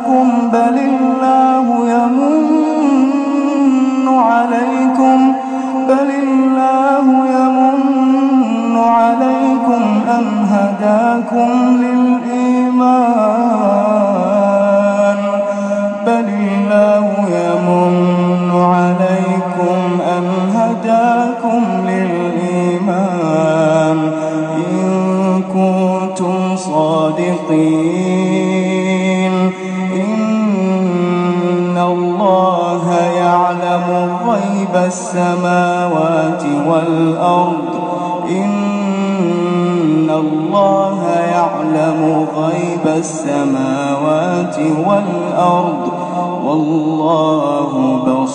إسلامكم بل الله يمن عليكم بل الله يمن عليكم أن هداكم للإيمان بل الله يمن عليكم أن هداكم للإيمان. إن كنتم صادقين. غيب السماوات والأرض إن الله يعلم غيب السماوات والأرض والله بصير